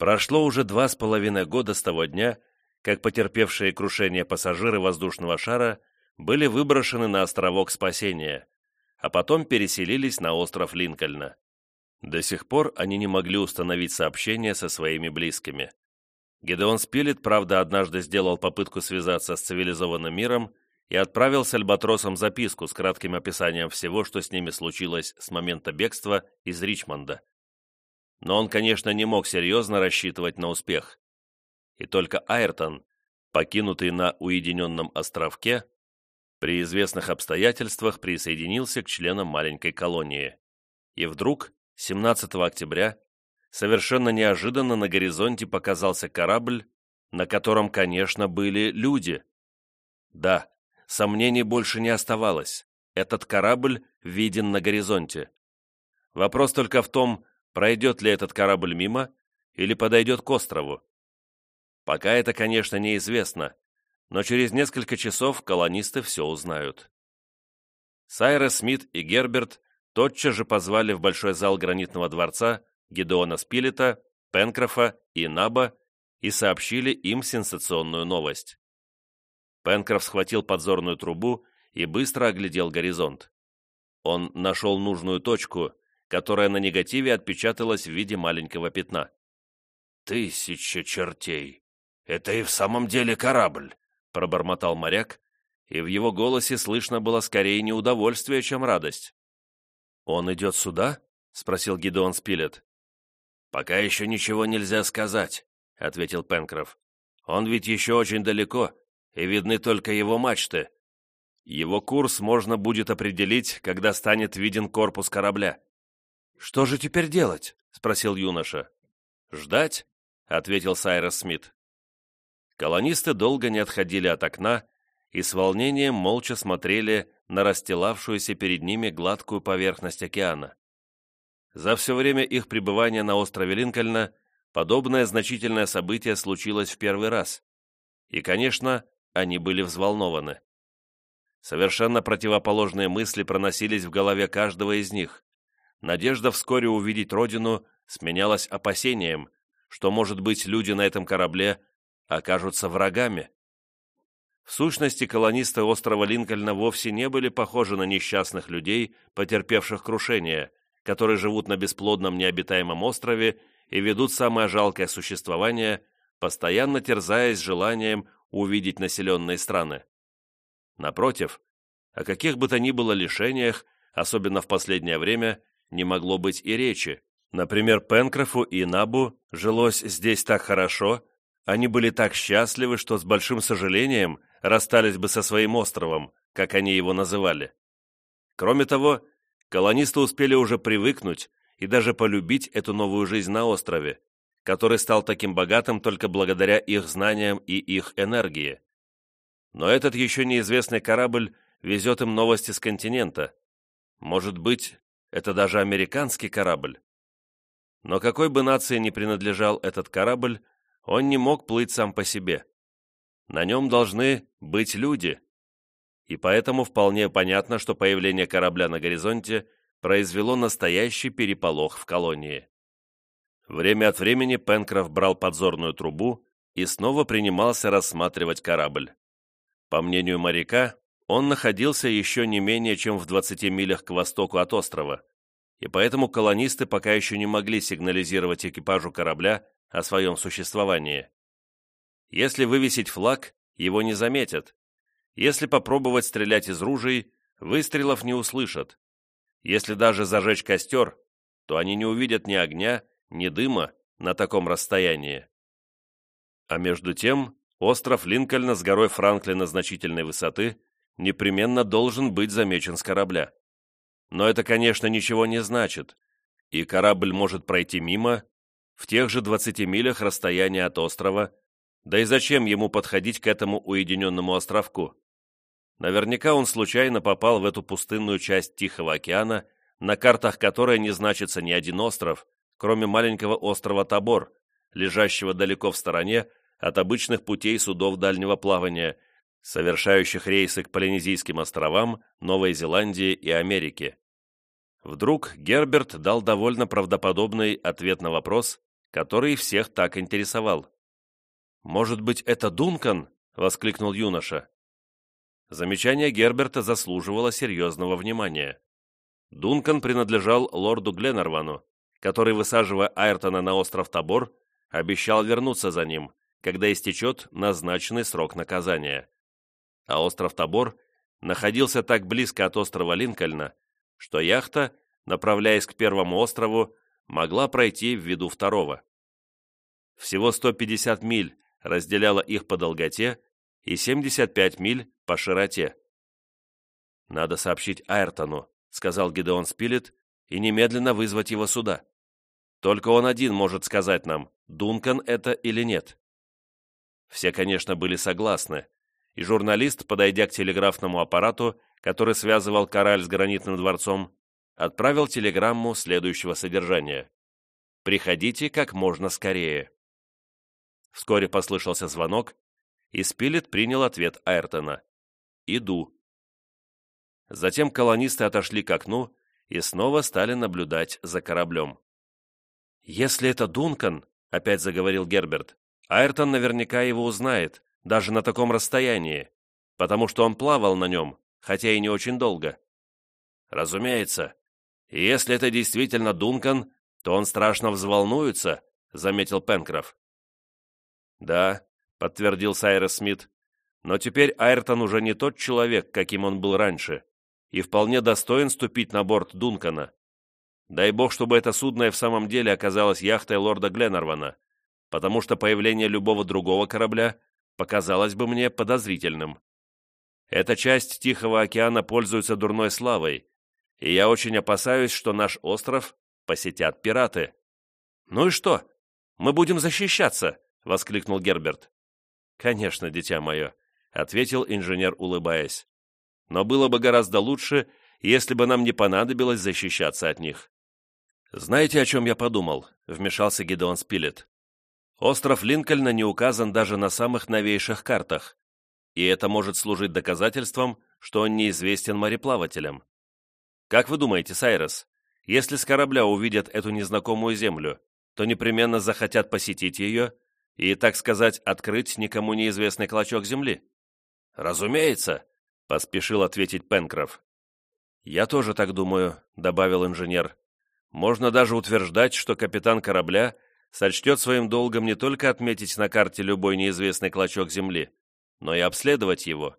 Прошло уже два с половиной года с того дня, как потерпевшие крушение пассажиры воздушного шара были выброшены на островок спасения, а потом переселились на остров Линкольна. До сих пор они не могли установить сообщение со своими близкими. Гедеон Спилет, правда, однажды сделал попытку связаться с цивилизованным миром и отправил с Альбатросом записку с кратким описанием всего, что с ними случилось с момента бегства из Ричмонда. Но он, конечно, не мог серьезно рассчитывать на успех. И только Айртон, покинутый на уединенном островке, при известных обстоятельствах присоединился к членам маленькой колонии. И вдруг, 17 октября, совершенно неожиданно на горизонте показался корабль, на котором, конечно, были люди. Да, сомнений больше не оставалось. Этот корабль виден на горизонте. Вопрос только в том, пройдет ли этот корабль мимо или подойдет к острову. Пока это, конечно, неизвестно, но через несколько часов колонисты все узнают. Сайрес Смит и Герберт тотчас же позвали в большой зал гранитного дворца Гедеона Спилета, Пенкрофа и Наба и сообщили им сенсационную новость. Пенкроф схватил подзорную трубу и быстро оглядел горизонт. Он нашел нужную точку, которая на негативе отпечаталась в виде маленького пятна. «Тысяча чертей! Это и в самом деле корабль!» — пробормотал моряк, и в его голосе слышно было скорее неудовольствие, чем радость. «Он идет сюда?» — спросил Гидеон Спилет. «Пока еще ничего нельзя сказать», — ответил Пенкроф. «Он ведь еще очень далеко, и видны только его мачты. Его курс можно будет определить, когда станет виден корпус корабля». «Что же теперь делать?» — спросил юноша. «Ждать?» — ответил Сайрос Смит. Колонисты долго не отходили от окна и с волнением молча смотрели на расстилавшуюся перед ними гладкую поверхность океана. За все время их пребывания на острове Линкольна подобное значительное событие случилось в первый раз. И, конечно, они были взволнованы. Совершенно противоположные мысли проносились в голове каждого из них. Надежда вскоре увидеть родину сменялась опасением, что, может быть, люди на этом корабле окажутся врагами. В сущности, колонисты острова Линкольна вовсе не были похожи на несчастных людей, потерпевших крушение, которые живут на бесплодном необитаемом острове и ведут самое жалкое существование, постоянно терзаясь желанием увидеть населенные страны. Напротив, о каких бы то ни было лишениях, особенно в последнее время, не могло быть и речи. Например, Пенкрофу и Набу жилось здесь так хорошо, они были так счастливы, что с большим сожалением расстались бы со своим островом, как они его называли. Кроме того, Колонисты успели уже привыкнуть и даже полюбить эту новую жизнь на острове, который стал таким богатым только благодаря их знаниям и их энергии. Но этот еще неизвестный корабль везет им новости с континента. Может быть, это даже американский корабль. Но какой бы нации ни принадлежал этот корабль, он не мог плыть сам по себе. На нем должны быть люди, и поэтому вполне понятно, что появление корабля на горизонте произвело настоящий переполох в колонии. Время от времени Пенкроф брал подзорную трубу и снова принимался рассматривать корабль. По мнению моряка, он находился еще не менее чем в 20 милях к востоку от острова, и поэтому колонисты пока еще не могли сигнализировать экипажу корабля о своем существовании. Если вывесить флаг, его не заметят, если попробовать стрелять из ружей, выстрелов не услышат. Если даже зажечь костер, то они не увидят ни огня, ни дыма на таком расстоянии. А между тем, остров Линкольна с горой Франклина значительной высоты непременно должен быть замечен с корабля. Но это, конечно, ничего не значит, и корабль может пройти мимо, в тех же 20 милях расстояния от острова, да и зачем ему подходить к этому уединенному островку? Наверняка он случайно попал в эту пустынную часть Тихого океана, на картах которой не значится ни один остров, кроме маленького острова Табор, лежащего далеко в стороне от обычных путей судов дальнего плавания, совершающих рейсы к Полинезийским островам, Новой Зеландии и Америке. Вдруг Герберт дал довольно правдоподобный ответ на вопрос, который всех так интересовал. «Может быть, это Дункан?» — воскликнул юноша. Замечание Герберта заслуживало серьезного внимания. Дункан принадлежал лорду Гленнервану, который, высаживая Айртона на остров Табор, обещал вернуться за ним, когда истечет назначенный срок наказания. А остров Табор находился так близко от острова Линкольна, что яхта, направляясь к первому острову, могла пройти в виду второго. Всего 150 миль разделяло их по долготе и 75 миль по широте. «Надо сообщить Айртону», — сказал Гидеон Спилет, «и немедленно вызвать его сюда. Только он один может сказать нам, Дункан это или нет». Все, конечно, были согласны, и журналист, подойдя к телеграфному аппарату, который связывал Кораль с гранитным дворцом, отправил телеграмму следующего содержания. «Приходите как можно скорее». Вскоре послышался звонок, и Спилет принял ответ Айртона. «Иду». Затем колонисты отошли к окну и снова стали наблюдать за кораблем. «Если это Дункан», — опять заговорил Герберт, «Айртон наверняка его узнает, даже на таком расстоянии, потому что он плавал на нем, хотя и не очень долго». «Разумеется. Если это действительно Дункан, то он страшно взволнуется», — заметил Пенкроф. «Да», — подтвердил Сайрес Смит, «но теперь Айртон уже не тот человек, каким он был раньше, и вполне достоин ступить на борт Дункана. Дай бог, чтобы это судно и в самом деле оказалось яхтой лорда Гленнервана, потому что появление любого другого корабля показалось бы мне подозрительным. Эта часть Тихого океана пользуется дурной славой, и я очень опасаюсь, что наш остров посетят пираты. Ну и что? Мы будем защищаться, — воскликнул Герберт. «Конечно, дитя мое», — ответил инженер, улыбаясь. «Но было бы гораздо лучше, если бы нам не понадобилось защищаться от них». «Знаете, о чем я подумал?» — вмешался Гидеон Спилет. «Остров Линкольна не указан даже на самых новейших картах, и это может служить доказательством, что он неизвестен мореплавателям. Как вы думаете, Сайрес, если с корабля увидят эту незнакомую землю, то непременно захотят посетить ее и, так сказать, открыть никому неизвестный клочок земли? Разумеется, поспешил ответить Пенкроф. Я тоже так думаю, добавил инженер. Можно даже утверждать, что капитан корабля сочтет своим долгом не только отметить на карте любой неизвестный клочок земли, но и обследовать его.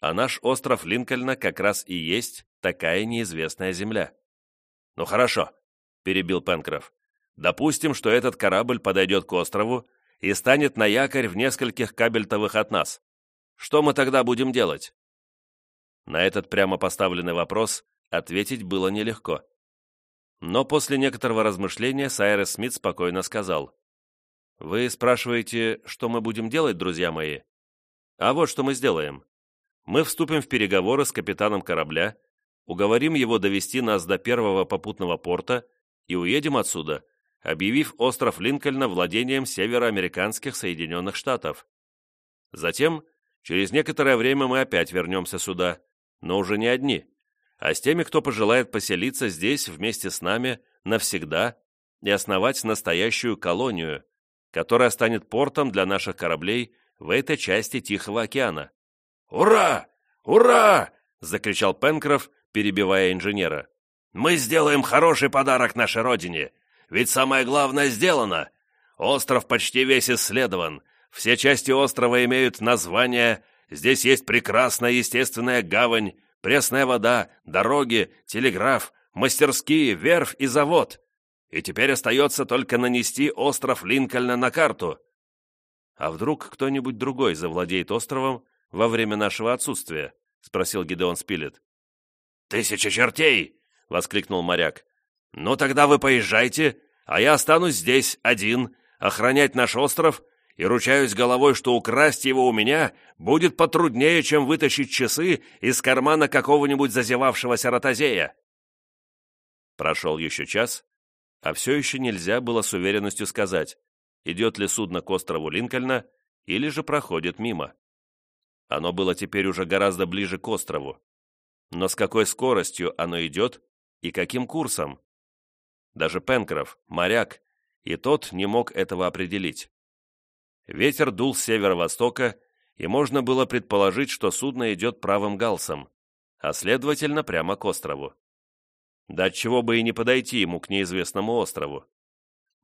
А наш остров Линкольна как раз и есть такая неизвестная земля. «Ну хорошо», — перебил Пенкроф. «Допустим, что этот корабль подойдет к острову и станет на якорь в нескольких кабельтовых от нас. Что мы тогда будем делать?» На этот прямо поставленный вопрос ответить было нелегко. Но после некоторого размышления Сайрес Смит спокойно сказал. «Вы спрашиваете, что мы будем делать, друзья мои? А вот что мы сделаем. Мы вступим в переговоры с капитаном корабля, уговорим его довести нас до первого попутного порта и уедем отсюда, объявив остров Линкольна владением североамериканских Соединенных Штатов. Затем, через некоторое время мы опять вернемся сюда, но уже не одни, а с теми, кто пожелает поселиться здесь вместе с нами навсегда и основать настоящую колонию, которая станет портом для наших кораблей в этой части Тихого океана. «Ура! Ура!» — закричал Пенкроф, перебивая инженера. «Мы сделаем хороший подарок нашей родине ведь самое главное сделано. Остров почти весь исследован. Все части острова имеют название. Здесь есть прекрасная естественная гавань, пресная вода, дороги, телеграф, мастерские, верфь и завод. И теперь остается только нанести остров Линкольна на карту. А вдруг кто-нибудь другой завладеет островом во время нашего отсутствия? Спросил Гидеон Спилет. «Тысяча чертей!» — воскликнул моряк. «Ну тогда вы поезжайте, а я останусь здесь один, охранять наш остров, и ручаюсь головой, что украсть его у меня будет потруднее, чем вытащить часы из кармана какого-нибудь зазевавшегося ротозея». Прошел еще час, а все еще нельзя было с уверенностью сказать, идет ли судно к острову Линкольна или же проходит мимо. Оно было теперь уже гораздо ближе к острову. Но с какой скоростью оно идет и каким курсом? Даже Пенкроф, моряк, и тот не мог этого определить. Ветер дул с северо-востока, и можно было предположить, что судно идет правым галсом, а следовательно прямо к острову. Да чего бы и не подойти ему к неизвестному острову.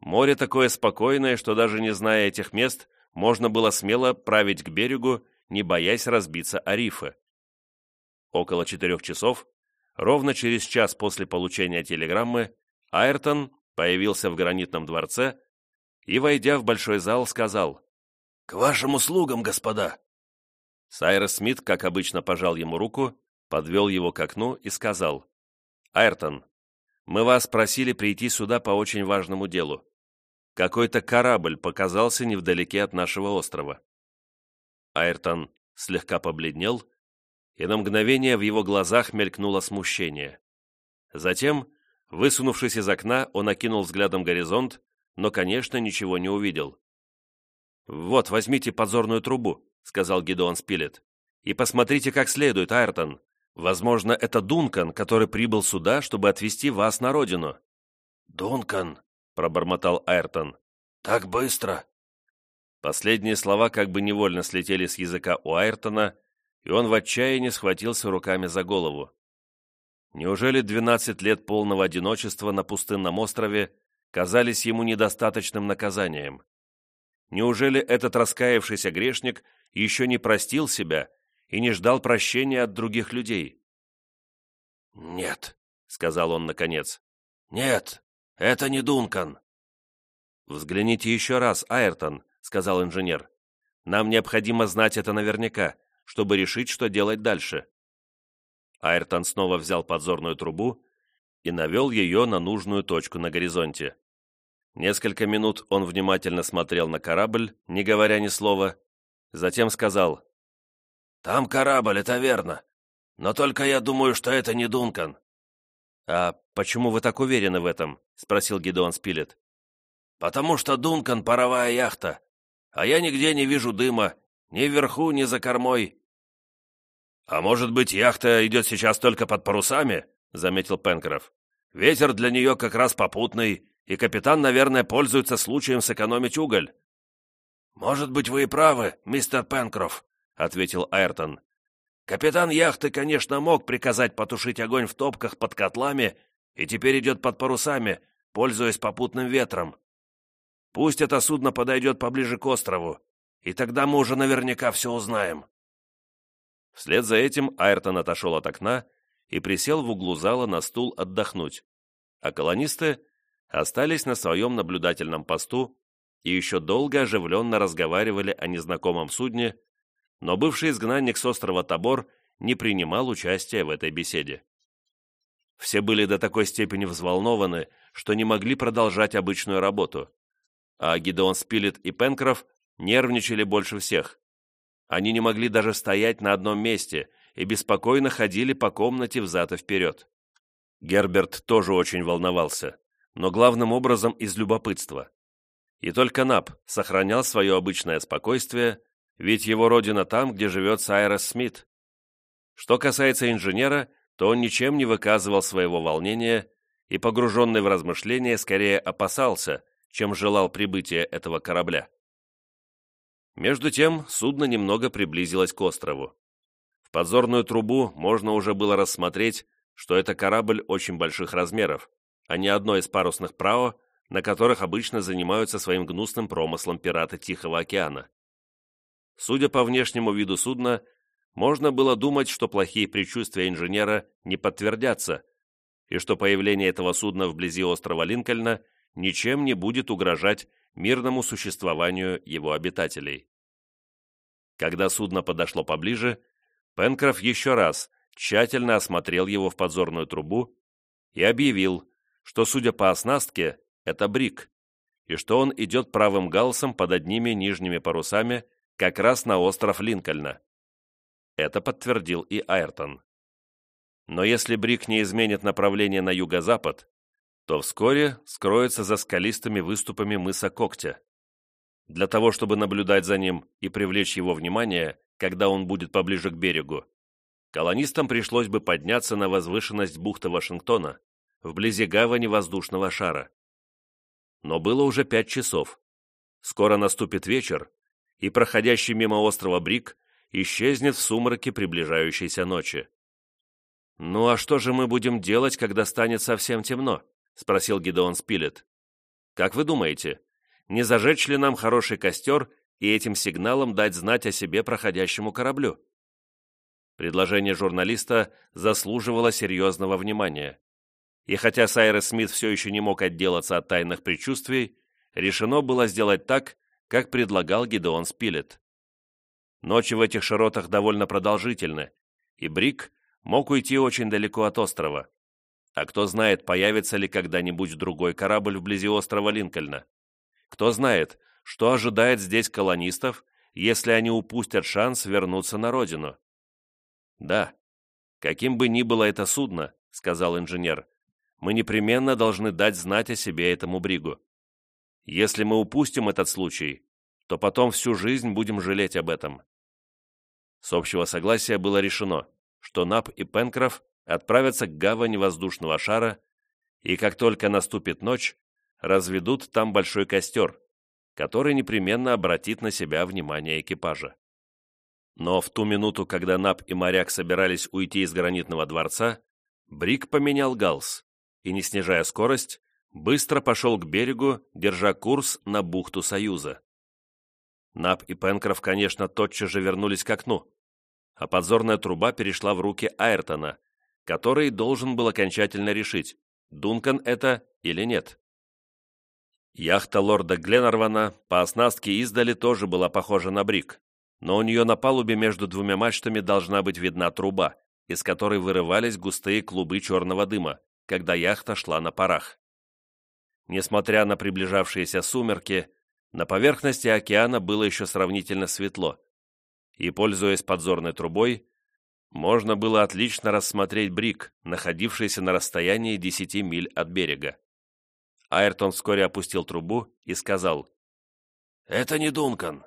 Море такое спокойное, что даже не зная этих мест, можно было смело править к берегу, не боясь разбиться о рифы. Около четырех часов, ровно через час после получения телеграммы, Айртон появился в гранитном дворце и, войдя в большой зал, сказал «К вашим услугам, господа!» Сайрос Смит, как обычно, пожал ему руку, подвел его к окну и сказал «Айртон, мы вас просили прийти сюда по очень важному делу. Какой-то корабль показался невдалеке от нашего острова». Айртон слегка побледнел, и на мгновение в его глазах мелькнуло смущение. Затем, высунувшись из окна, он окинул взглядом горизонт, но, конечно, ничего не увидел. «Вот, возьмите подзорную трубу», — сказал Гидеон Спилет, «и посмотрите как следует, Айртон. Возможно, это Дункан, который прибыл сюда, чтобы отвезти вас на родину». «Дункан», — пробормотал Айртон. «Так быстро?» Последние слова как бы невольно слетели с языка у Айртона, и он в отчаянии схватился руками за голову. Неужели двенадцать лет полного одиночества на пустынном острове казались ему недостаточным наказанием? Неужели этот раскаявшийся грешник еще не простил себя и не ждал прощения от других людей? «Нет», — сказал он наконец. «Нет, это не Дункан». «Взгляните еще раз, Айртон», — сказал инженер. «Нам необходимо знать это наверняка, чтобы решить, что делать дальше». Айртон снова взял подзорную трубу и навел ее на нужную точку на горизонте. Несколько минут он внимательно смотрел на корабль, не говоря ни слова, затем сказал «Там корабль, это верно, но только я думаю, что это не Дункан». «А почему вы так уверены в этом?» — спросил Гидеон Спилет. «Потому что Дункан — паровая яхта, а я нигде не вижу дыма, ни вверху, ни за кормой». «А может быть, яхта идет сейчас только под парусами?» — заметил Пенкроф. «Ветер для нее как раз попутный, и капитан, наверное, пользуется случаем сэкономить уголь». «Может быть, вы и правы, мистер Пенкроф», — ответил Айртон. «Капитан яхты, конечно, мог приказать потушить огонь в топках под котлами и теперь идет под парусами, пользуясь попутным ветром. Пусть это судно подойдет поближе к острову, и тогда мы уже наверняка все узнаем». Вслед за этим Айртон отошел от окна и присел в углу зала на стул отдохнуть, а колонисты остались на своем наблюдательном посту и еще долго оживленно разговаривали о незнакомом судне, но бывший изгнанник с острова Тобор не принимал участия в этой беседе. Все были до такой степени взволнованы, что не могли продолжать обычную работу, а Гидеон Спилет и Пенкроф нервничали больше всех. Они не могли даже стоять на одном месте и беспокойно ходили по комнате взад и вперед. Герберт тоже очень волновался но главным образом из любопытства. И только Наб сохранял свое обычное спокойствие, ведь его родина там, где живет Сайрос Смит. Что касается инженера, то он ничем не выказывал своего волнения и, погруженный в размышления, скорее опасался, чем желал прибытия этого корабля. Между тем судно немного приблизилось к острову. В подзорную трубу можно уже было рассмотреть, что это корабль очень больших размеров, а не одно из парусных прао, на которых обычно занимаются своим гнусным промыслом пираты Тихого океана. Судя по внешнему виду судна, можно было думать, что плохие предчувствия инженера не подтвердятся, и что появление этого судна вблизи острова Линкольна ничем не будет угрожать мирному существованию его обитателей. Когда судно подошло поближе, Пенкроф еще раз тщательно осмотрел его в подзорную трубу и объявил, что, судя по оснастке, это брик, и что он идет правым галсом под одними нижними парусами как раз на остров Линкольна. Это подтвердил и Айртон. Но если брик не изменит направление на юго-запад, то вскоре скроется за скалистыми выступами мыса Когтя. Для того, чтобы наблюдать за ним и привлечь его внимание, когда он будет поближе к берегу, колонистам пришлось бы подняться на возвышенность бухты Вашингтона, вблизи гавани воздушного шара. но было уже пять часов. Скоро наступит вечер, и проходящий мимо острова Брик исчезнет в сумраке приближающейся ночи. «Ну а что же мы будем делать, когда станет совсем темно?» — спросил Гидеон Спилет. «Как вы думаете, не зажечь ли нам хороший костер и этим сигналом дать знать о себе проходящему кораблю?» Предложение журналиста заслуживало серьезного внимания. И хотя Сайрес Смит все еще не мог отделаться от тайных предчувствий, решено было сделать так, как предлагал Гидеон Спилет. Ночи в этих широтах довольно продолжительны, и Брик мог уйти очень далеко от острова. А кто знает, появится ли когда-нибудь другой корабль вблизи острова Линкольна. Кто знает, что ожидает здесь колонистов, если они упустят шанс вернуться на родину. «Да, каким бы ни было это судно, — сказал инженер, — мы непременно должны дать знать о себе этому бригу. Если мы упустим этот случай, то потом всю жизнь будем жалеть об этом». С общего согласия было решено, что Нап и Пенкроф отправятся к гавани воздушного шара, и как только наступит ночь, разведут там большой костер, который непременно обратит на себя внимание экипажа. Но в ту минуту, когда Нап и моряк собирались уйти из гранитного дворца, Брик поменял галс и, не снижая скорость, быстро пошел к берегу, держа курс на бухту Союза. Нап и Пенкроф, конечно, тотчас же вернулись к окну, а подзорная труба перешла в руки Айртона, который должен был окончательно решить, Дункан это или нет. Яхта лорда Гленарвана по оснастке издали тоже была похожа на брик, но у нее на палубе между двумя мачтами должна быть видна труба, из которой вырывались густые клубы черного дыма, когда яхта шла на парах. Несмотря на приближавшиеся сумерки, на поверхности океана было еще сравнительно светло, и, пользуясь подзорной трубой, можно было отлично рассмотреть брик, находившийся на расстоянии 10 миль от берега. Айртон вскоре опустил трубу и сказал, «Это не Дункан.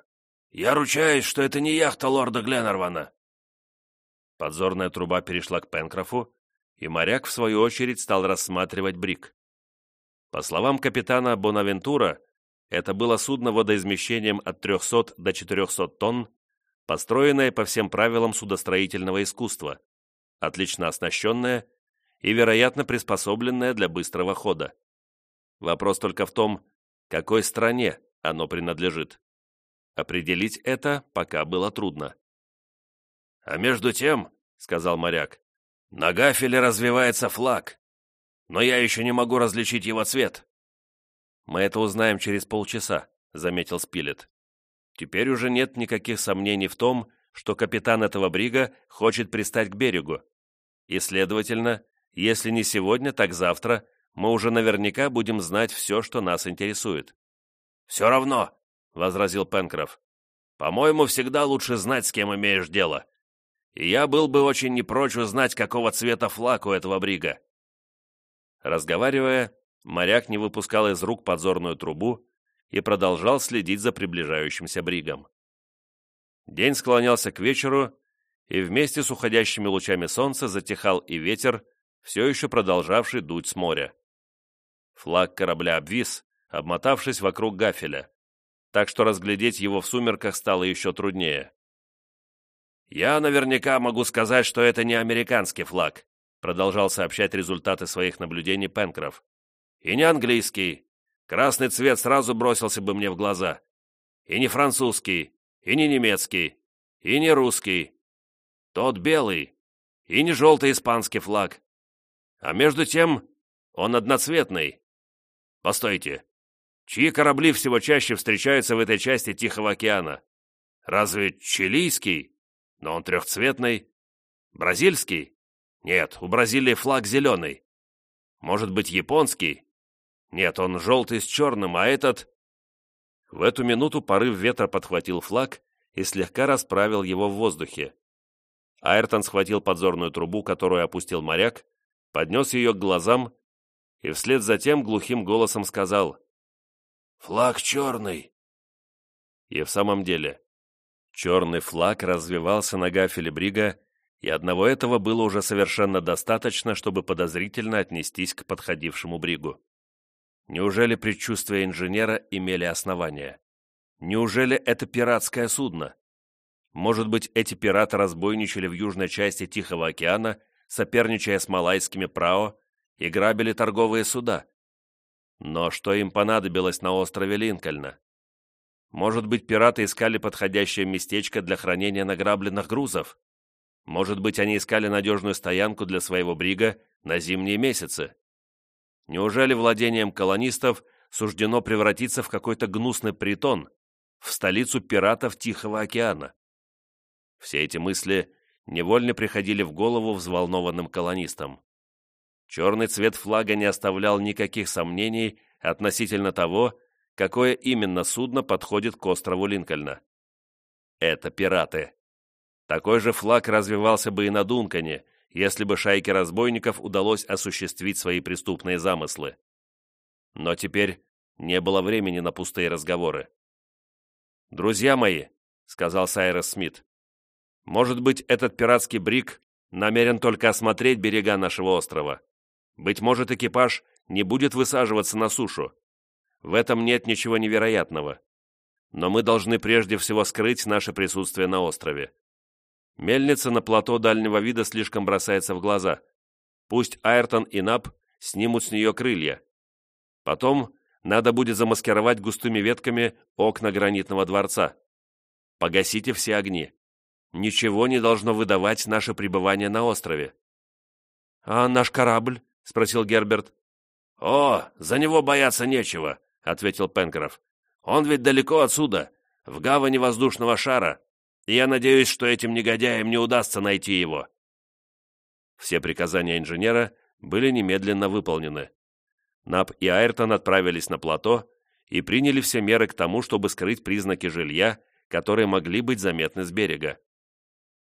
Я ручаюсь, что это не яхта лорда Гленнервана». Подзорная труба перешла к Пенкрофу, и моряк, в свою очередь, стал рассматривать брик. По словам капитана Бонавентура, это было судно водоизмещением от 300 до 400 тонн, построенное по всем правилам судостроительного искусства, отлично оснащенное и, вероятно, приспособленное для быстрого хода. Вопрос только в том, какой стране оно принадлежит. Определить это пока было трудно. «А между тем, — сказал моряк, — на гафеле развивается флаг, но я еще не могу различить его цвет». «Мы это узнаем через полчаса», — заметил Спилет. «Теперь уже нет никаких сомнений в том, что капитан этого брига хочет пристать к берегу. И, следовательно, если не сегодня, так завтра мы уже наверняка будем знать все, что нас интересует». «Все равно», — возразил Пенкроф. «По-моему, всегда лучше знать, с кем имеешь дело. И я был бы очень не прочь узнать, какого цвета флаг у этого брига». Разговаривая, моряк не выпускал из рук подзорную трубу и продолжал следить за приближающимся бригом. День склонялся к вечеру, и вместе с уходящими лучами солнца затихал и ветер, все еще продолжавший дуть с моря. Флаг корабля обвис, обмотавшись вокруг гафеля, так что разглядеть его в сумерках стало еще труднее. «Я наверняка могу сказать, что это не американский флаг», продолжал сообщать результаты своих наблюдений Пенкроф. «И не английский. Красный цвет сразу бросился бы мне в глаза. И не французский, и не немецкий, и не русский. Тот белый, и не желтый испанский флаг. А между тем он одноцветный, Постойте, чьи корабли всего чаще встречаются в этой части Тихого океана? Разве чилийский? Но он трехцветный. Бразильский? Нет, у Бразилии флаг зеленый. Может быть, японский? Нет, он желтый с черным, а этот... В эту минуту порыв ветра подхватил флаг и слегка расправил его в воздухе. Айртон схватил подзорную трубу, которую опустил моряк, поднес ее к глазам и вслед за тем глухим голосом сказал «Флаг черный!» И в самом деле, черный флаг развивался на гафеле брига, и одного этого было уже совершенно достаточно, чтобы подозрительно отнестись к подходившему бригу. Неужели предчувствия инженера имели основания? Неужели это пиратское судно? Может быть, эти пираты разбойничали в южной части Тихого океана, соперничая с малайскими прао, и грабили торговые суда? Но что им понадобилось на острове Линкольна? Может быть, пираты искали подходящее местечко для хранения награбленных грузов? Может быть, они искали надежную стоянку для своего брига на зимние месяцы? Неужели владением колонистов суждено превратиться в какой-то гнусный притон, в столицу пиратов Тихого океана? Все эти мысли невольно приходили в голову взволнованным колонистам. Черный цвет флага не оставлял никаких сомнений относительно того, какое именно судно подходит к острову Линкольна. Это пираты. Такой же флаг развивался бы и на Дункане, если бы шайке разбойников удалось осуществить свои преступные замыслы. Но теперь не было времени на пустые разговоры. «Друзья мои», — сказал Сайрес Смит, — «может быть, этот пиратский брик намерен только осмотреть берега нашего острова. Быть может, экипаж не будет высаживаться на сушу. В этом нет ничего невероятного. Но мы должны прежде всего скрыть наше присутствие на острове. Мельница на плато дальнего вида слишком бросается в глаза. Пусть Айртон и Нап снимут с нее крылья. Потом надо будет замаскировать густыми ветками окна гранитного дворца. Погасите все огни. Ничего не должно выдавать наше пребывание на острове. «А наш корабль?» — спросил Герберт. «О, за него бояться нечего», — ответил Пенкроф. «Он ведь далеко отсюда, в гавани воздушного шара и я надеюсь, что этим негодяям не удастся найти его». Все приказания инженера были немедленно выполнены. Нап и Айртон отправились на плато и приняли все меры к тому, чтобы скрыть признаки жилья, которые могли быть заметны с берега.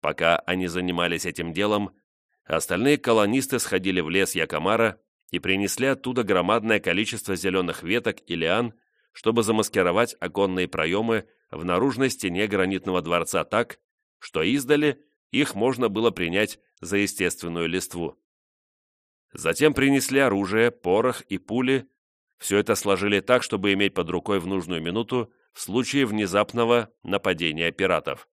Пока они занимались этим делом, остальные колонисты сходили в лес Якомара и принесли оттуда громадное количество зеленых веток и лиан, чтобы замаскировать оконные проемы в наружной стене гранитного дворца так, что издали их можно было принять за естественную листву. Затем принесли оружие, порох и пули, все это сложили так, чтобы иметь под рукой в нужную минуту в случае внезапного нападения пиратов.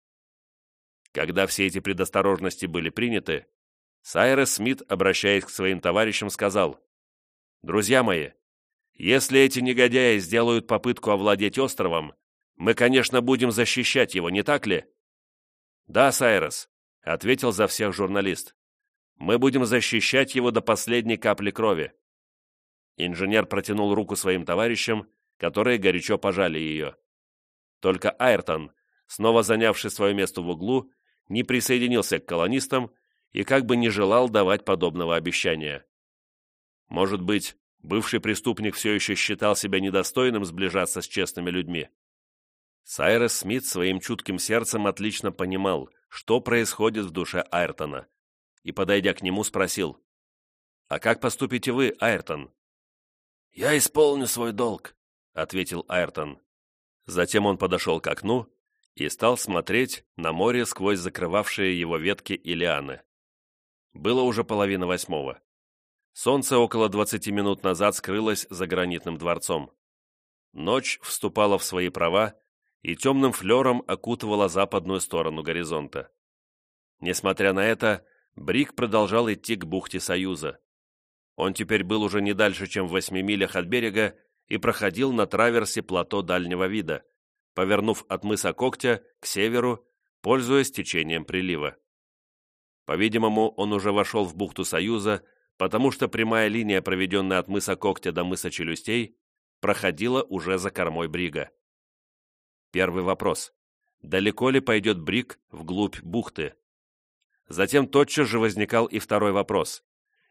Когда все эти предосторожности были приняты, Сайрес Смит, обращаясь к своим товарищам, сказал, «Друзья мои, если эти негодяи сделают попытку овладеть островом, мы, конечно, будем защищать его, не так ли?» «Да, Сайрос», — ответил за всех журналист. «Мы будем защищать его до последней капли крови». Инженер протянул руку своим товарищам, которые горячо пожали ее. Только Айртон, снова занявший свое место в углу, не присоединился к колонистам и как бы не желал давать подобного обещания. Может быть, бывший преступник все еще считал себя недостойным сближаться с честными людьми. Сайрес Смит своим чутким сердцем отлично понимал, что происходит в душе Айртона, и, подойдя к нему, спросил, «А как поступите вы, Айртон?» «Я исполню свой долг», — ответил Айртон. Затем он подошел к окну и стал смотреть на море сквозь закрывавшие его ветки и лианы. Было уже половина восьмого. Солнце около двадцати минут назад скрылось за гранитным дворцом. Ночь вступала в свои права, и темным флером окутывала западную сторону горизонта. Несмотря на это, Брик продолжал идти к бухте Союза. Он теперь был уже не дальше, чем в восьми милях от берега, и проходил на траверсе плато дальнего вида, повернув от мыса Когтя к северу, пользуясь течением прилива. По-видимому, он уже вошел в бухту Союза, потому что прямая линия, проведенная от мыса Когтя до мыса Челюстей, проходила уже за кормой Брига. Первый вопрос. Далеко ли пойдет Брик вглубь бухты? Затем тотчас же возникал и второй вопрос.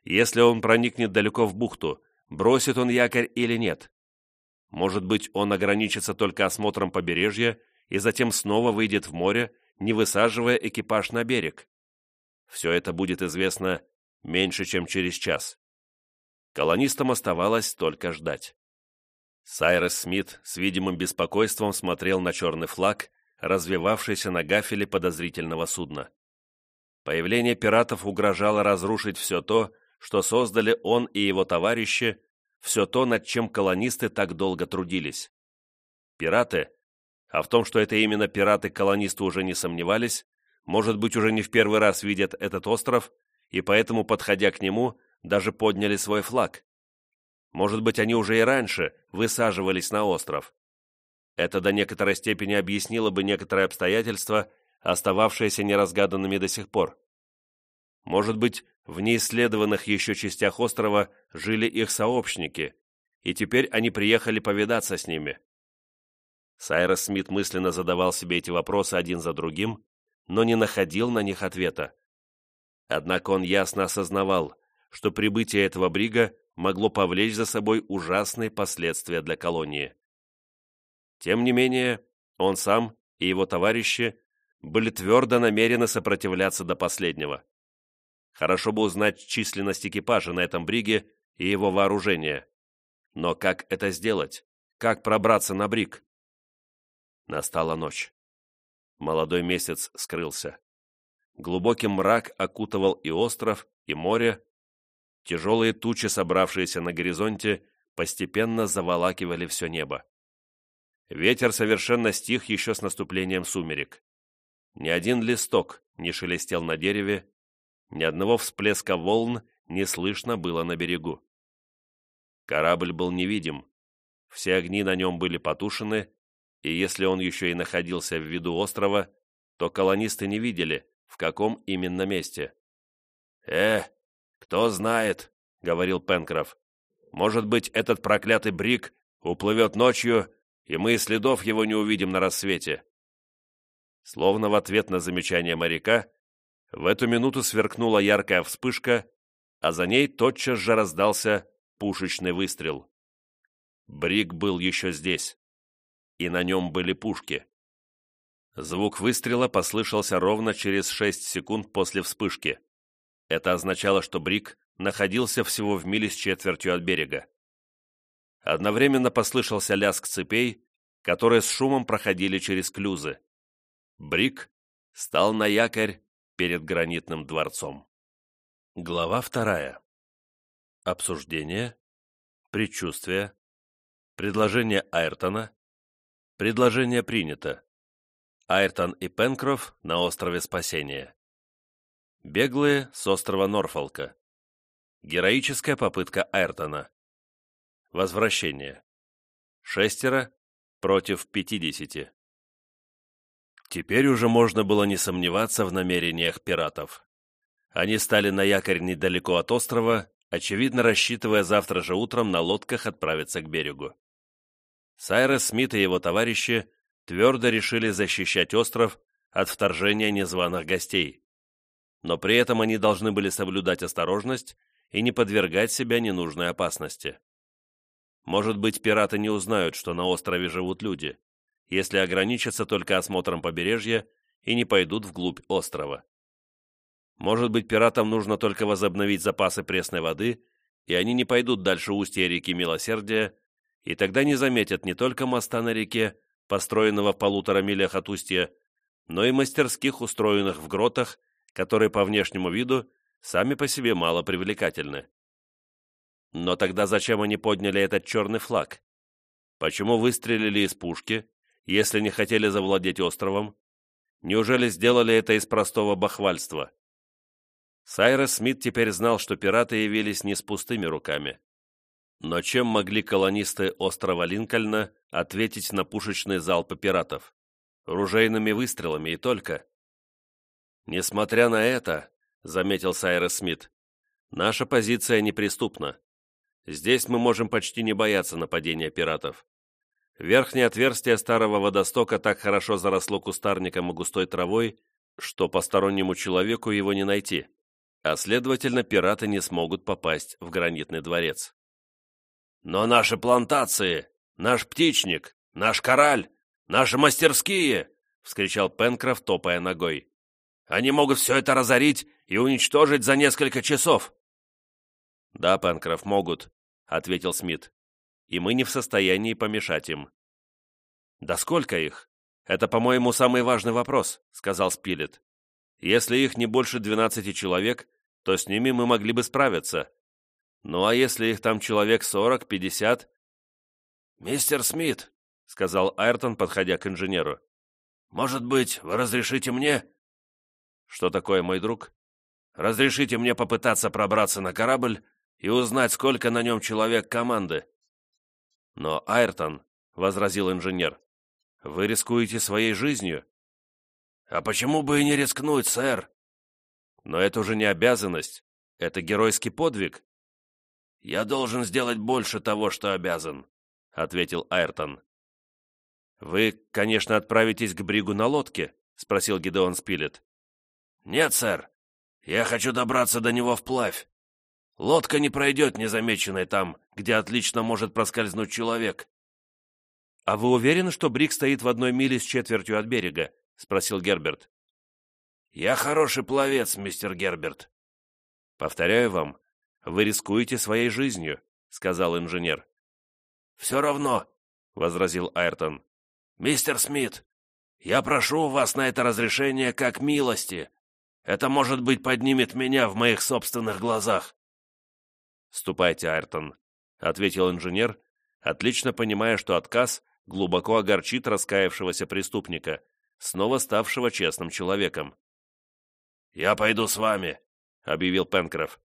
Если он проникнет далеко в бухту, бросит он якорь или нет? Может быть, он ограничится только осмотром побережья и затем снова выйдет в море, не высаживая экипаж на берег? Все это будет известно меньше, чем через час. Колонистам оставалось только ждать. Сайрес Смит с видимым беспокойством смотрел на черный флаг, развивавшийся на гафеле подозрительного судна. Появление пиратов угрожало разрушить все то, что создали он и его товарищи, все то, над чем колонисты так долго трудились. Пираты, а в том, что это именно пираты, колонисты уже не сомневались, может быть, уже не в первый раз видят этот остров, и поэтому, подходя к нему, даже подняли свой флаг. Может быть, они уже и раньше высаживались на остров. Это до некоторой степени объяснило бы некоторые обстоятельства, остававшиеся неразгаданными до сих пор. Может быть, в неисследованных еще частях острова жили их сообщники, и теперь они приехали повидаться с ними. Сайрос Смит мысленно задавал себе эти вопросы один за другим, но не находил на них ответа. Однако он ясно осознавал, что прибытие этого брига могло повлечь за собой ужасные последствия для колонии. Тем не менее, он сам и его товарищи были твердо намерены сопротивляться до последнего. Хорошо бы узнать численность экипажа на этом бриге и его вооружение. Но как это сделать? Как пробраться на бриг? Настала ночь. Молодой месяц скрылся. Глубокий мрак окутывал и остров, и море. Тяжелые тучи, собравшиеся на горизонте, постепенно заволакивали все небо. Ветер совершенно стих еще с наступлением сумерек. Ни один листок не шелестел на дереве, ни одного всплеска волн не слышно было на берегу. Корабль был невидим, все огни на нем были потушены, и если он еще и находился в виду острова, то колонисты не видели, в каком именно месте. «Э, кто знает», — говорил Пенкроф, — «может быть, этот проклятый брик уплывет ночью, и мы следов его не увидим на рассвете». Словно в ответ на замечание моряка, в эту минуту сверкнула яркая вспышка, а за ней тотчас же раздался пушечный выстрел. Брик был еще здесь, и на нем были пушки. Звук выстрела послышался ровно через 6 секунд после вспышки. Это означало, что Брик находился всего в миле с четвертью от берега. Одновременно послышался лязг цепей, которые с шумом проходили через клюзы. Брик стал на якорь перед гранитным дворцом. Глава вторая. Обсуждение, предчувствие, предложение Айртона, предложение принято. Айртон и Пенкроф на острове Спасения. Беглые с острова Норфолка. Героическая попытка Айртона. Возвращение. Шестеро против пятидесяти. Теперь уже можно было не сомневаться в намерениях пиратов. Они стали на якорь недалеко от острова, очевидно рассчитывая завтра же утром на лодках отправиться к берегу. Сайрес Смит и его товарищи твердо решили защищать остров от вторжения незваных гостей. Но при этом они должны были соблюдать осторожность и не подвергать себя ненужной опасности. Может быть, пираты не узнают, что на острове живут люди, если ограничатся только осмотром побережья и не пойдут вглубь острова. Может быть, пиратам нужно только возобновить запасы пресной воды, и они не пойдут дальше устья реки Милосердия, и тогда не заметят не только моста на реке, построенного в полутора милях от устья, но и мастерских, устроенных в гротах, которые по внешнему виду сами по себе мало привлекательны. Но тогда зачем они подняли этот черный флаг? Почему выстрелили из пушки, если не хотели завладеть островом? Неужели сделали это из простого бахвальства? Сайрес Смит теперь знал, что пираты явились не с пустыми руками. Но чем могли колонисты острова Линкольна ответить на пушечные залпы пиратов? Ружейными выстрелами и только. Несмотря на это, заметил Сайрес Смит, наша позиция неприступна. Здесь мы можем почти не бояться нападения пиратов. Верхнее отверстие старого водостока так хорошо заросло кустарником и густой травой, что постороннему человеку его не найти, а следовательно, пираты не смогут попасть в гранитный дворец. Но наши плантации, наш птичник, наш кораль, наши мастерские!» — вскричал Пенкроф, топая ногой. «Они могут все это разорить и уничтожить за несколько часов!» «Да, Пенкроф, могут», — ответил Смит. «И мы не в состоянии помешать им». «Да сколько их? Это, по-моему, самый важный вопрос», — сказал Спилет. «Если их не больше двенадцати человек, то с ними мы могли бы справиться. Ну а если их там человек сорок, пятьдесят? «Мистер Смит», — сказал Айртон, подходя к инженеру. «Может быть, вы разрешите мне?» «Что такое, мой друг?» «Разрешите мне попытаться пробраться на корабль и узнать, сколько на нем человек команды». «Но, Айртон», — возразил инженер, — «вы рискуете своей жизнью». «А почему бы и не рискнуть, сэр?» «Но это уже не обязанность, это геройский подвиг». «Я должен сделать больше того, что обязан», — ответил Айртон. «Вы, конечно, отправитесь к Бригу на лодке?» — спросил Гидеон Спилет. «Нет, сэр. Я хочу добраться до него вплавь. Лодка не пройдет незамеченной там, где отлично может проскользнуть человек». «А вы уверены, что Бриг стоит в одной миле с четвертью от берега?» — спросил Герберт. «Я хороший пловец, мистер Герберт». «Повторяю вам, вы рискуете своей жизнью», — сказал инженер. «Все равно», — возразил Айртон. «Мистер Смит, я прошу вас на это разрешение как милости. Это, может быть, поднимет меня в моих собственных глазах». «Ступайте, Айртон», — ответил инженер, отлично понимая, что отказ глубоко огорчит раскаявшегося преступника, снова ставшего честным человеком. «Я пойду с вами», — объявил Пенкроф.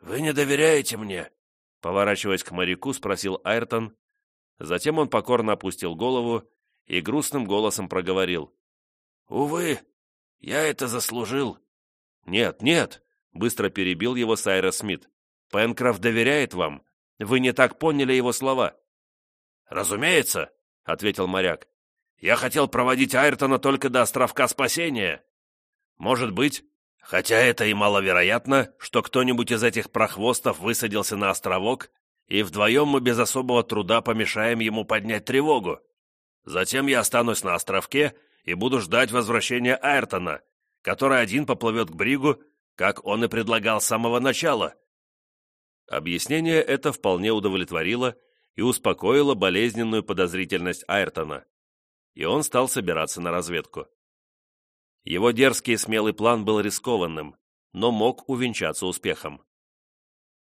«Вы не доверяете мне?» Поворачиваясь к моряку, спросил Айртон, Затем он покорно опустил голову и грустным голосом проговорил. «Увы, я это заслужил». «Нет, нет», — быстро перебил его Сайрос Смит. «Пенкрофт доверяет вам. Вы не так поняли его слова». «Разумеется», — ответил моряк. «Я хотел проводить Айртона только до островка спасения. Может быть, хотя это и маловероятно, что кто-нибудь из этих прохвостов высадился на островок и вдвоем мы без особого труда помешаем ему поднять тревогу. Затем я останусь на островке и буду ждать возвращения Айртона, который один поплывет к Бригу, как он и предлагал с самого начала». Объяснение это вполне удовлетворило и успокоило болезненную подозрительность Айртона, и он стал собираться на разведку. Его дерзкий и смелый план был рискованным, но мог увенчаться успехом.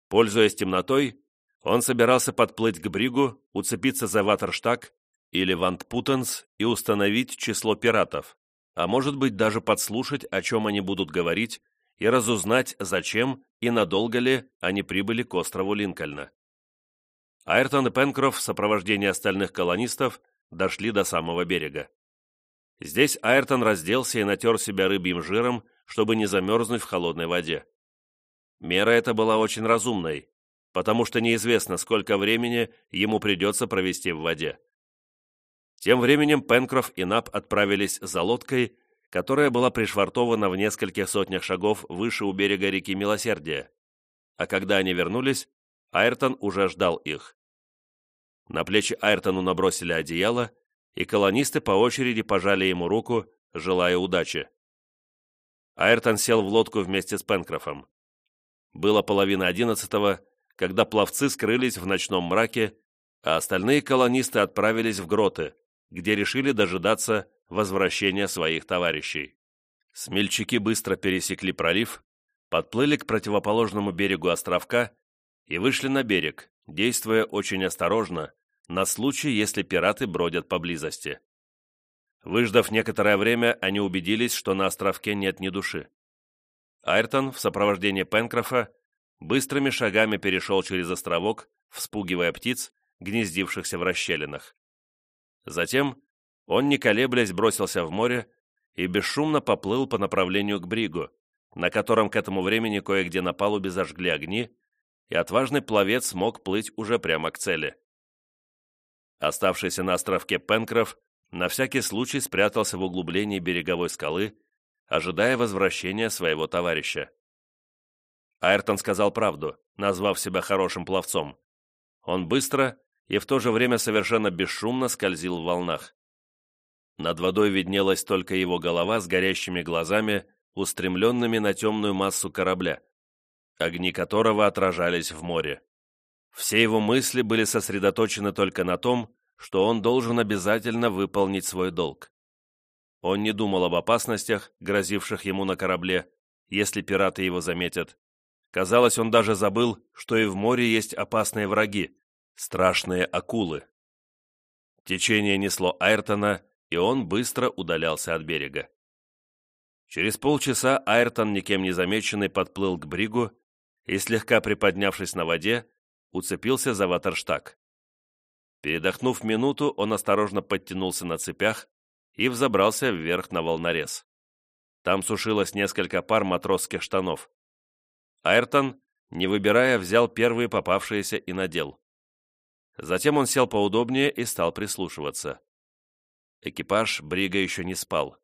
Пользуясь темнотой, он собирался подплыть к Бригу, уцепиться за Ватерштаг или Вантпутенс и установить число пиратов, а может быть даже подслушать, о чем они будут говорить, и разузнать, зачем и надолго ли они прибыли к острову Линкольна. Айртон и Пенкроф в сопровождении остальных колонистов дошли до самого берега. Здесь Айртон разделся и натер себя рыбьим жиром, чтобы не замерзнуть в холодной воде. Мера эта была очень разумной, потому что неизвестно, сколько времени ему придется провести в воде. Тем временем Пенкроф и Нап отправились за лодкой, которая была пришвартована в нескольких сотнях шагов выше у берега реки Милосердия. А когда они вернулись, Айртон уже ждал их. На плечи Айртону набросили одеяло, и колонисты по очереди пожали ему руку, желая удачи. Айртон сел в лодку вместе с Пенкрофом. Было половина одиннадцатого, когда пловцы скрылись в ночном мраке, а остальные колонисты отправились в гроты, где решили дожидаться возвращения своих товарищей. Смельчаки быстро пересекли пролив, подплыли к противоположному берегу островка и вышли на берег, действуя очень осторожно, на случай, если пираты бродят поблизости. Выждав некоторое время, они убедились, что на островке нет ни души. Айртон в сопровождении Пенкрофа быстрыми шагами перешел через островок, вспугивая птиц, гнездившихся в расщелинах. Затем он, не колеблясь, бросился в море и бесшумно поплыл по направлению к бригу, на котором к этому времени кое-где на палубе зажгли огни, и отважный пловец смог плыть уже прямо к цели. Оставшийся на островке Пенкроф на всякий случай спрятался в углублении береговой скалы, ожидая возвращения своего товарища. Айртон сказал правду, назвав себя хорошим пловцом. Он быстро и в то же время совершенно бесшумно скользил в волнах. Над водой виднелась только его голова с горящими глазами, устремленными на темную массу корабля, огни которого отражались в море. Все его мысли были сосредоточены только на том, что он должен обязательно выполнить свой долг. Он не думал об опасностях, грозивших ему на корабле, если пираты его заметят, Казалось, он даже забыл, что и в море есть опасные враги, страшные акулы. Течение несло Айртона, и он быстро удалялся от берега. Через полчаса Айртон, никем не замеченный, подплыл к бригу и, слегка приподнявшись на воде, уцепился за ватерштаг. Передохнув минуту, он осторожно подтянулся на цепях и взобрался вверх на волнорез. Там сушилось несколько пар матросских штанов. Айртон, не выбирая, взял первые попавшиеся и надел. Затем он сел поудобнее и стал прислушиваться. Экипаж Брига еще не спал.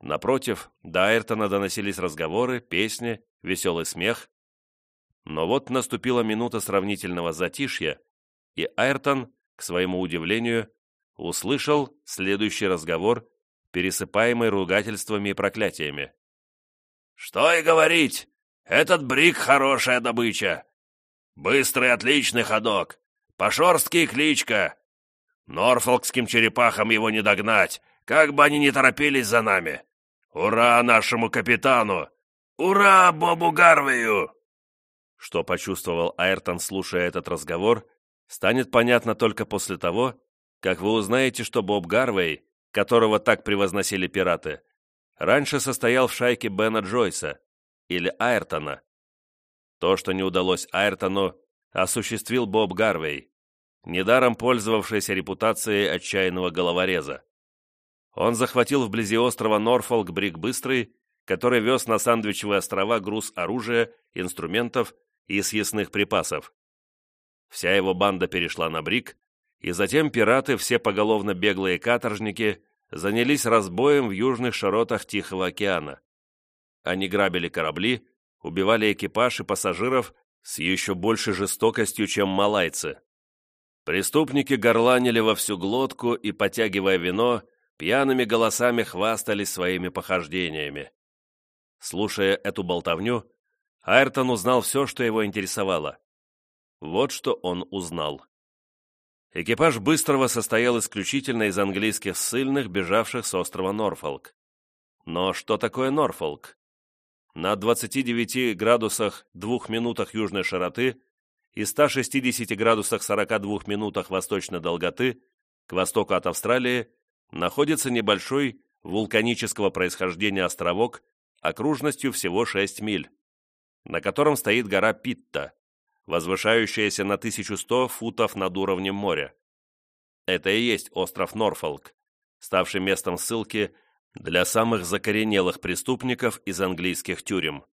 Напротив, до Айртона доносились разговоры, песни, веселый смех. Но вот наступила минута сравнительного затишья, и Айртон, к своему удивлению, услышал следующий разговор, пересыпаемый ругательствами и проклятиями. «Что и говорить, этот брик хорошая добыча. Быстрый отличный ходок, пошорсткий кличка. Норфолкским черепахам его не догнать, как бы они ни торопились за нами. Ура нашему капитану! Ура Бобу Гарвею!» Что почувствовал Айртон, слушая этот разговор, станет понятно только после того, как вы узнаете, что Боб Гарвей, которого так превозносили пираты, раньше состоял в шайке Бена Джойса или Айртона. То, что не удалось Айртону, осуществил Боб Гарвей, недаром пользовавшийся репутацией отчаянного головореза. Он захватил вблизи острова Норфолк Брик Быстрый, который вез на Сандвичевые острова груз оружия, инструментов и съестных припасов. Вся его банда перешла на Брик, и затем пираты, все поголовно беглые каторжники, занялись разбоем в южных широтах Тихого океана. Они грабили корабли, убивали экипаж и пассажиров с еще большей жестокостью, чем малайцы. Преступники горланили во всю глотку и, потягивая вино, пьяными голосами хвастались своими похождениями. Слушая эту болтовню, Айртон узнал все, что его интересовало. Вот что он узнал. Экипаж Быстрого состоял исключительно из английских ссыльных, бежавших с острова Норфолк. Но что такое Норфолк? На 29 градусах 2 минутах южной широты и 160 градусах 42 минутах восточной долготы к востоку от Австралии находится небольшой вулканического происхождения островок окружностью всего 6 миль, на котором стоит гора Питта, возвышающаяся на 1100 футов над уровнем моря. Это и есть остров Норфолк, ставший местом ссылки для самых закоренелых преступников из английских тюрем.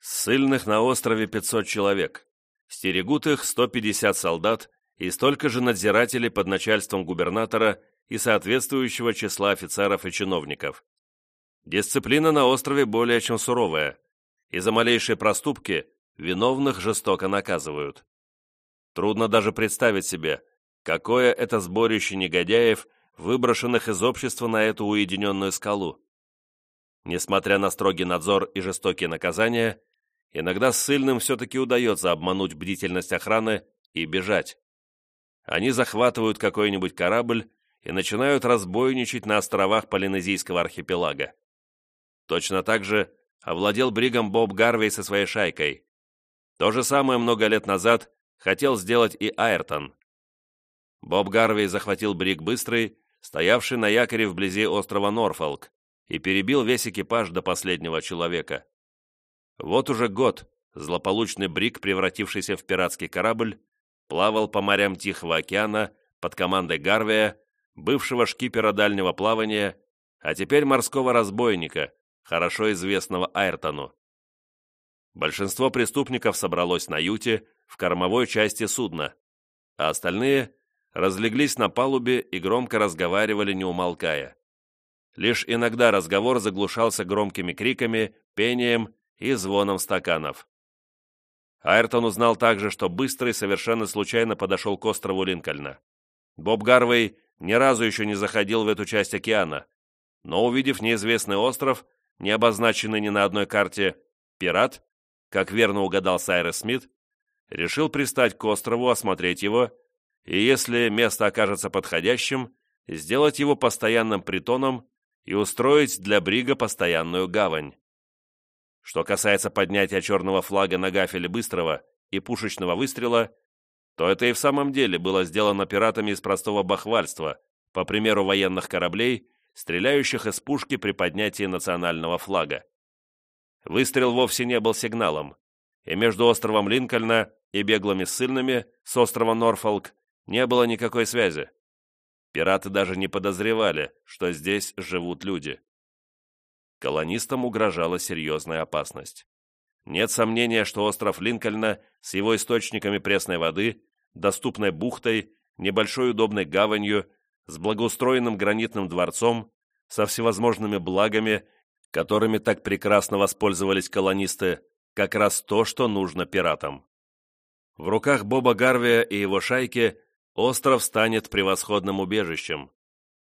Ссыльных на острове 500 человек. Стерегут их 150 солдат и столько же надзирателей под начальством губернатора и соответствующего числа офицеров и чиновников. Дисциплина на острове более чем суровая, и за малейшие проступки виновных жестоко наказывают. Трудно даже представить себе, какое это сборище негодяев, выброшенных из общества на эту уединенную скалу. Несмотря на строгий надзор и жестокие наказания, иногда ссыльным все-таки удается обмануть бдительность охраны и бежать. Они захватывают какой-нибудь корабль и начинают разбойничать на островах Полинезийского архипелага. Точно так же овладел бригом Боб Гарвей со своей шайкой. То же самое много лет назад хотел сделать и Айртон. Боб Гарвей захватил бриг Быстрый, стоявший на якоре вблизи острова Норфолк, и перебил весь экипаж до последнего человека. Вот уже год злополучный бриг, превратившийся в пиратский корабль, плавал по морям Тихого океана под командой Гарвия, бывшего шкипера дальнего плавания, а теперь морского разбойника, хорошо известного Айртону. Большинство преступников собралось на юте, в кормовой части судна, а остальные разлеглись на палубе и громко разговаривали, не умолкая. Лишь иногда разговор заглушался громкими криками, пением и звоном стаканов. Айртон узнал также, что Быстрый совершенно случайно подошел к острову Линкольна. Боб Гарвей ни разу еще не заходил в эту часть океана, но, увидев неизвестный остров, не обозначенный ни на одной карте, пират, как верно угадал Сайрес Смит, решил пристать к острову, осмотреть его, и если место окажется подходящим, сделать его постоянным притоном и устроить для Брига постоянную гавань. Что касается поднятия черного флага на гафеле быстрого и пушечного выстрела, то это и в самом деле было сделано пиратами из простого бахвальства, по примеру военных кораблей, стреляющих из пушки при поднятии национального флага. Выстрел вовсе не был сигналом, и между островом Линкольна и беглыми ссыльными с острова Норфолк не было никакой связи. Пираты даже не подозревали, что здесь живут люди. Колонистам угрожала серьезная опасность. Нет сомнения, что остров Линкольна с его источниками пресной воды, доступной бухтой, небольшой удобной гаванью, с благоустроенным гранитным дворцом, со всевозможными благами, которыми так прекрасно воспользовались колонисты, как раз то, что нужно пиратам. В руках Боба Гарвия и его шайки остров станет превосходным убежищем.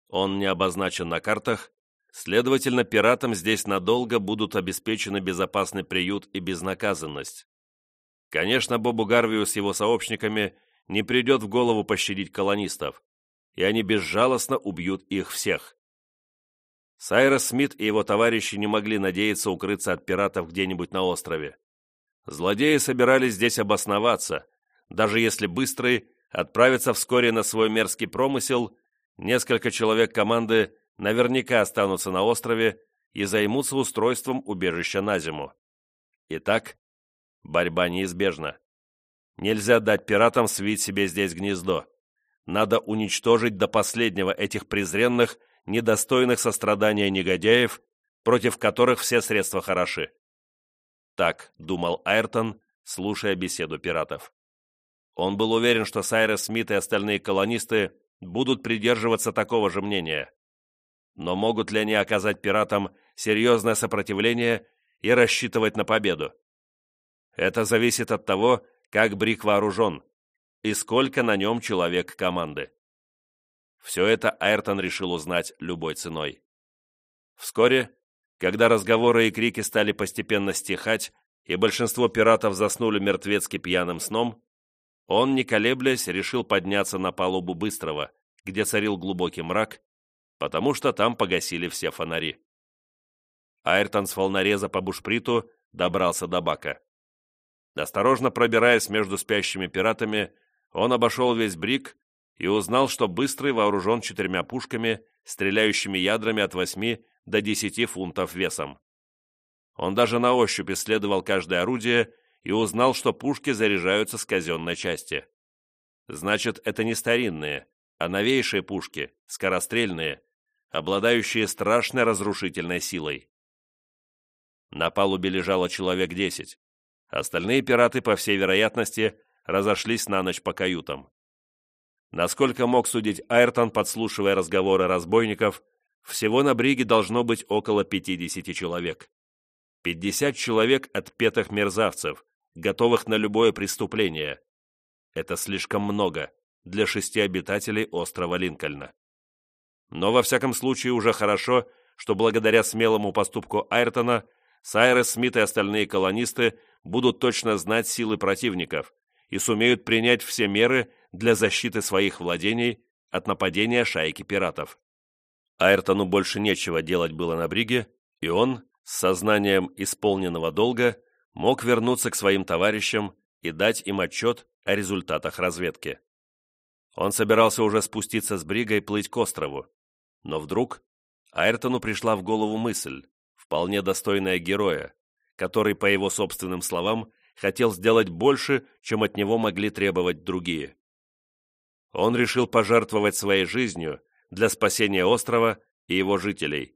Он не обозначен на картах, следовательно, пиратам здесь надолго будут обеспечены безопасный приют и безнаказанность. Конечно, Бобу Гарвию с его сообщниками не придет в голову пощадить колонистов, и они безжалостно убьют их всех. Сайрос Смит и его товарищи не могли надеяться укрыться от пиратов где-нибудь на острове. Злодеи собирались здесь обосноваться, даже если Быстрый отправится вскоре на свой мерзкий промысел, несколько человек команды наверняка останутся на острове и займутся устройством убежища на зиму. Итак, борьба неизбежна. Нельзя дать пиратам свить себе здесь гнездо. Надо уничтожить до последнего этих презренных, недостойных сострадания негодяев, против которых все средства хороши. Так думал Айртон, слушая беседу пиратов. Он был уверен, что Сайрес Смит и остальные колонисты будут придерживаться такого же мнения. Но могут ли они оказать пиратам серьезное сопротивление и рассчитывать на победу? Это зависит от того, как Брик вооружен и сколько на нем человек команды. Все это Айртон решил узнать любой ценой. Вскоре, когда разговоры и крики стали постепенно стихать, и большинство пиратов заснули мертвецки пьяным сном, он, не колеблясь, решил подняться на палубу Быстрого, где царил глубокий мрак, потому что там погасили все фонари. Айртон с волнореза по бушприту добрался до бака. Осторожно пробираясь между спящими пиратами, он обошел весь брик и узнал, что Быстрый вооружен четырьмя пушками, стреляющими ядрами от 8 до 10 фунтов весом. Он даже на ощупь исследовал каждое орудие и узнал, что пушки заряжаются с казенной части. Значит, это не старинные, а новейшие пушки, скорострельные, обладающие страшной разрушительной силой. На палубе лежало человек десять. Остальные пираты, по всей вероятности, разошлись на ночь по каютам. Насколько мог судить Айртон, подслушивая разговоры разбойников, всего на бриге должно быть около 50 человек. 50 человек отпетых мерзавцев, готовых на любое преступление. Это слишком много для шести обитателей острова Линкольна. Но во всяком случае уже хорошо, что благодаря смелому поступку Айртона Сайрес Смит и остальные колонисты будут точно знать силы противников и сумеют принять все меры для защиты своих владений от нападения шайки пиратов. Айртону больше нечего делать было на бриге, и он, с сознанием исполненного долга, мог вернуться к своим товарищам и дать им отчет о результатах разведки. Он собирался уже спуститься с брига и плыть к острову, но вдруг Айртону пришла в голову мысль, вполне достойная героя, который, по его собственным словам, хотел сделать больше, чем от него могли требовать другие он решил пожертвовать своей жизнью для спасения острова и его жителей.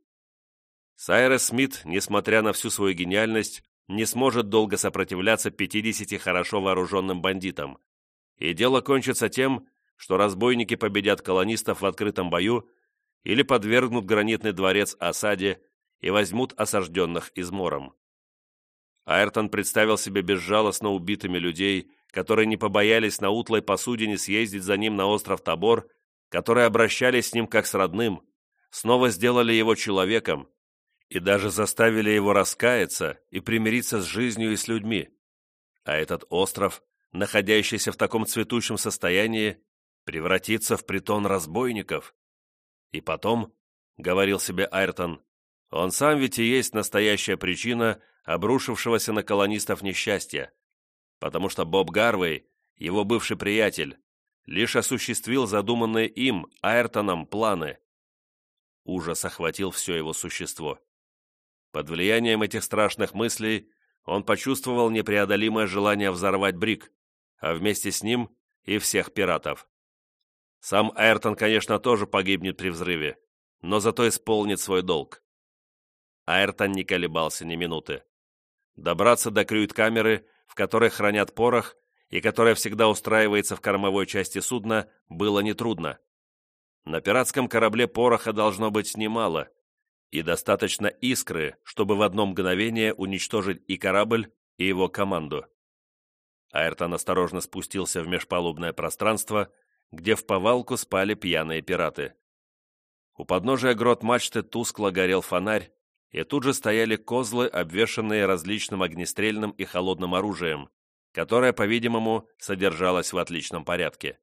Сайрес Смит, несмотря на всю свою гениальность, не сможет долго сопротивляться 50 хорошо вооруженным бандитам, и дело кончится тем, что разбойники победят колонистов в открытом бою или подвергнут гранитный дворец осаде и возьмут осажденных измором. Айртон представил себе безжалостно убитыми людей, которые не побоялись на утлой посудине съездить за ним на остров Тобор, которые обращались с ним как с родным, снова сделали его человеком и даже заставили его раскаяться и примириться с жизнью и с людьми. А этот остров, находящийся в таком цветущем состоянии, превратится в притон разбойников. И потом, — говорил себе Айртон, — он сам ведь и есть настоящая причина, обрушившегося на колонистов несчастья, потому что Боб Гарвей, его бывший приятель, лишь осуществил задуманные им, Айртоном, планы. Ужас охватил все его существо. Под влиянием этих страшных мыслей он почувствовал непреодолимое желание взорвать Брик, а вместе с ним и всех пиратов. Сам Айртон, конечно, тоже погибнет при взрыве, но зато исполнит свой долг. Айртон не колебался ни минуты. Добраться до крюит-камеры, в которой хранят порох, и которая всегда устраивается в кормовой части судна, было нетрудно. На пиратском корабле пороха должно быть немало, и достаточно искры, чтобы в одно мгновение уничтожить и корабль, и его команду. Айртон осторожно спустился в межпалубное пространство, где в повалку спали пьяные пираты. У подножия грот мачты тускло горел фонарь, и тут же стояли козлы, обвешанные различным огнестрельным и холодным оружием, которое, по-видимому, содержалось в отличном порядке.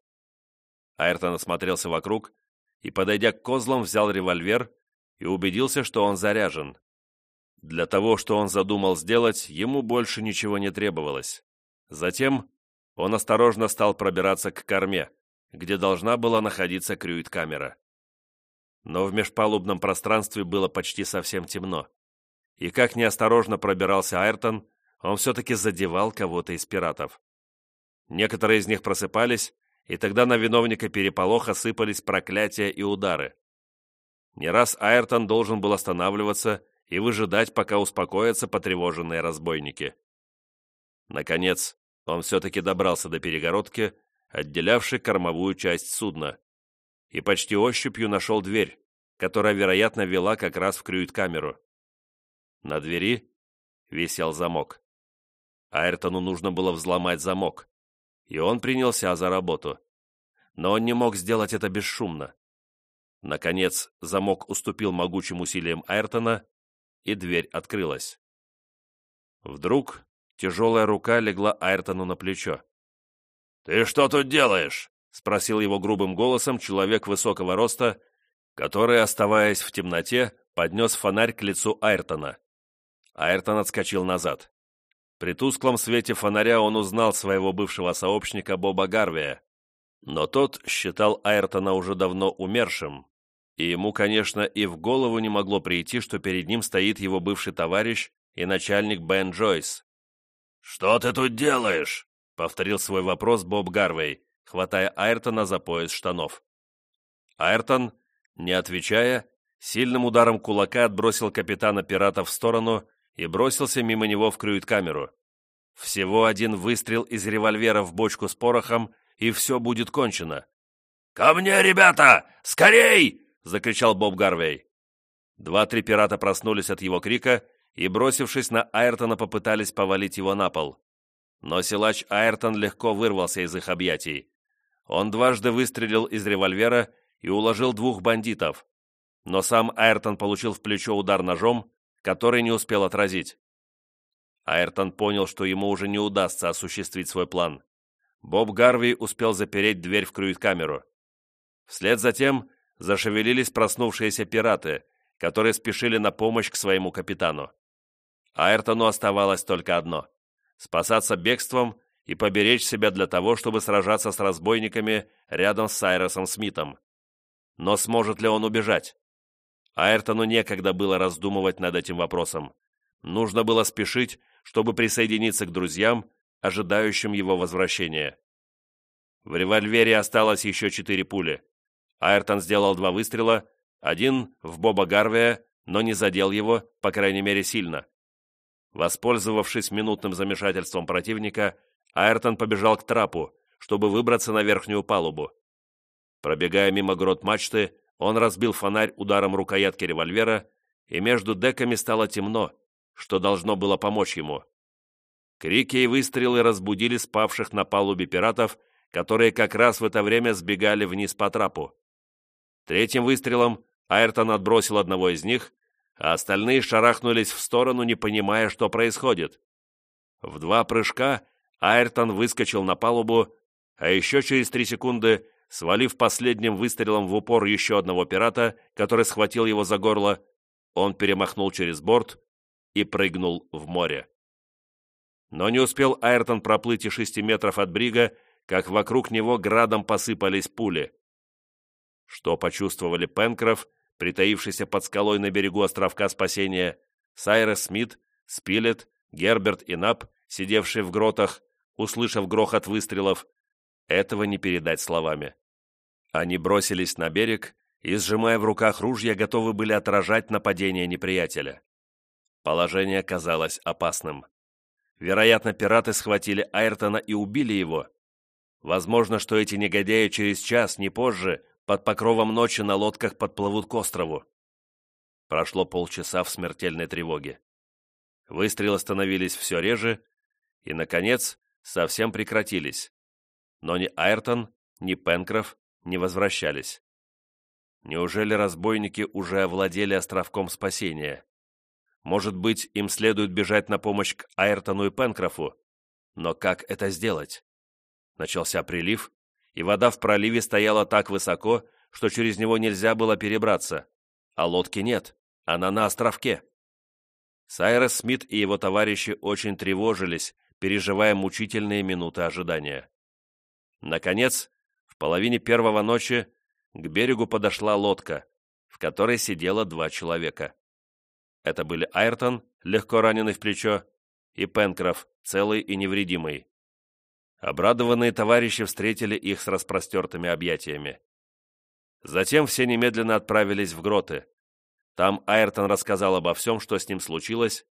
Айртон осмотрелся вокруг и, подойдя к козлам, взял револьвер и убедился, что он заряжен. Для того, что он задумал сделать, ему больше ничего не требовалось. Затем он осторожно стал пробираться к корме, где должна была находиться крюит-камера. Но в межпалубном пространстве было почти совсем темно. И как неосторожно пробирался Айртон, он все-таки задевал кого-то из пиратов. Некоторые из них просыпались, и тогда на виновника переполоха сыпались проклятия и удары. Не раз Айртон должен был останавливаться и выжидать, пока успокоятся потревоженные разбойники. Наконец, он все-таки добрался до перегородки, отделявшей кормовую часть судна, и почти ощупью нашел дверь, которая, вероятно, вела как раз в крюит-камеру. На двери висел замок. Айртону нужно было взломать замок, и он принялся за работу. Но он не мог сделать это бесшумно. Наконец, замок уступил могучим усилиям Айртона, и дверь открылась. Вдруг тяжелая рука легла Айртону на плечо. «Ты что тут делаешь?» — спросил его грубым голосом человек высокого роста, который, оставаясь в темноте, поднес фонарь к лицу Айртона. Айртон отскочил назад. При тусклом свете фонаря он узнал своего бывшего сообщника Боба Гарвия, но тот считал Айртона уже давно умершим, и ему, конечно, и в голову не могло прийти, что перед ним стоит его бывший товарищ и начальник Бен Джойс. «Что ты тут делаешь?» — повторил свой вопрос Боб Гарвей, хватая Айртона за пояс штанов. Айртон, не отвечая, сильным ударом кулака отбросил капитана пиратов в сторону и бросился мимо него в крюит-камеру. Всего один выстрел из револьвера в бочку с порохом, и все будет кончено. «Ко мне, ребята! Скорей!» — закричал Боб Гарвей. Два-три пирата проснулись от его крика и, бросившись на Айртона, попытались повалить его на пол. Но силач Айртон легко вырвался из их объятий. Он дважды выстрелил из револьвера и уложил двух бандитов. Но сам Айртон получил в плечо удар ножом, который не успел отразить. Айртон понял, что ему уже не удастся осуществить свой план. Боб Гарви успел запереть дверь в крюит-камеру. Вслед за тем зашевелились проснувшиеся пираты, которые спешили на помощь к своему капитану. Айртону оставалось только одно – спасаться бегством и поберечь себя для того, чтобы сражаться с разбойниками рядом с Сайросом Смитом. Но сможет ли он убежать? Айртону некогда было раздумывать над этим вопросом. Нужно было спешить, чтобы присоединиться к друзьям, ожидающим его возвращения. В револьвере осталось еще четыре пули. Айртон сделал два выстрела, один в Боба Гарвия, но не задел его, по крайней мере, сильно. Воспользовавшись минутным замешательством противника, Айртон побежал к трапу, чтобы выбраться на верхнюю палубу. Пробегая мимо грот мачты, он разбил фонарь ударом рукоятки револьвера, и между деками стало темно, что должно было помочь ему. Крики и выстрелы разбудили спавших на палубе пиратов, которые как раз в это время сбегали вниз по трапу. Третьим выстрелом Айртон отбросил одного из них, а остальные шарахнулись в сторону, не понимая, что происходит. В два прыжка Айртон выскочил на палубу, а еще через три секунды Свалив последним выстрелом в упор еще одного пирата, который схватил его за горло, он перемахнул через борт и прыгнул в море. Но не успел Айртон проплыть и шести метров от брига, как вокруг него градом посыпались пули. Что почувствовали Пенкроф, притаившийся под скалой на берегу островка спасения, Сайрес Смит, Спилет, Герберт и Нап, сидевшие в гротах, услышав грохот выстрелов, этого не передать словами. Они бросились на берег и, сжимая в руках ружья, готовы были отражать нападение неприятеля. Положение казалось опасным. Вероятно, пираты схватили Айртона и убили его. Возможно, что эти негодяи через час, не позже, под покровом ночи на лодках подплывут к острову. Прошло полчаса в смертельной тревоге. Выстрелы становились все реже и, наконец, совсем прекратились. Но ни Айртон, ни Пенкроф не возвращались. Неужели разбойники уже овладели островком спасения? Может быть, им следует бежать на помощь к Айртону и Пенкрофу? Но как это сделать? Начался прилив, и вода в проливе стояла так высоко, что через него нельзя было перебраться, а лодки нет, она на островке. Сайрес Смит и его товарищи очень тревожились, переживая мучительные минуты ожидания. Наконец, в половине первого ночи к берегу подошла лодка, в которой сидело два человека. Это были Айртон, легко раненый в плечо, и Пенкроф, целый и невредимый. Обрадованные товарищи встретили их с распростертыми объятиями. Затем все немедленно отправились в гроты. Там Айртон рассказал обо всем, что с ним случилось,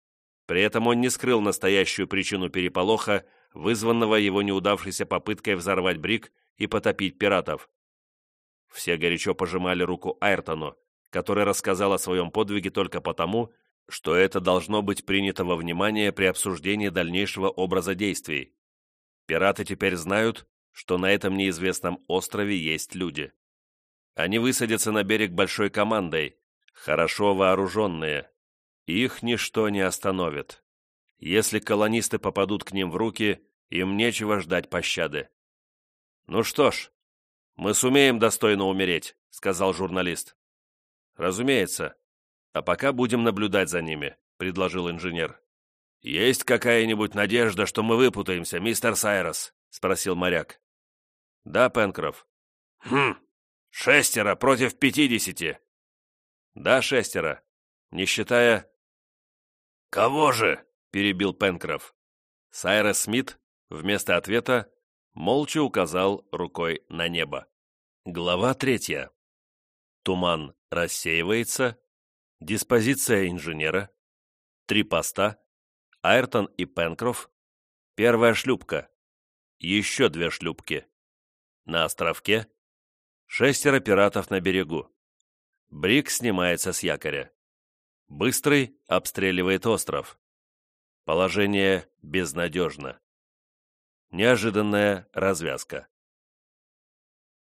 при этом он не скрыл настоящую причину переполоха, вызванного его неудавшейся попыткой взорвать брик и потопить пиратов. Все горячо пожимали руку Айртону, который рассказал о своем подвиге только потому, что это должно быть принято во внимание при обсуждении дальнейшего образа действий. Пираты теперь знают, что на этом неизвестном острове есть люди. Они высадятся на берег большой командой, хорошо вооруженные. Их ничто не остановит. Если колонисты попадут к ним в руки, им нечего ждать пощады. «Ну что ж, мы сумеем достойно умереть», — сказал журналист. «Разумеется. А пока будем наблюдать за ними», — предложил инженер. «Есть какая-нибудь надежда, что мы выпутаемся, мистер Сайрос?» — спросил моряк. «Да, Пенкроф». «Хм, шестеро против пятидесяти». «Да, шестеро, не считая...» «Кого же?» — перебил Пенкроф. Сайрос Смит вместо ответа молча указал рукой на небо. Глава третья. Туман рассеивается. Диспозиция инженера. Три поста. Айртон и Пенкроф, первая шлюпка, еще две шлюпки. На островке шестеро пиратов на берегу. Брик снимается с якоря. Быстрый обстреливает остров. Положение безнадежно. Неожиданная развязка.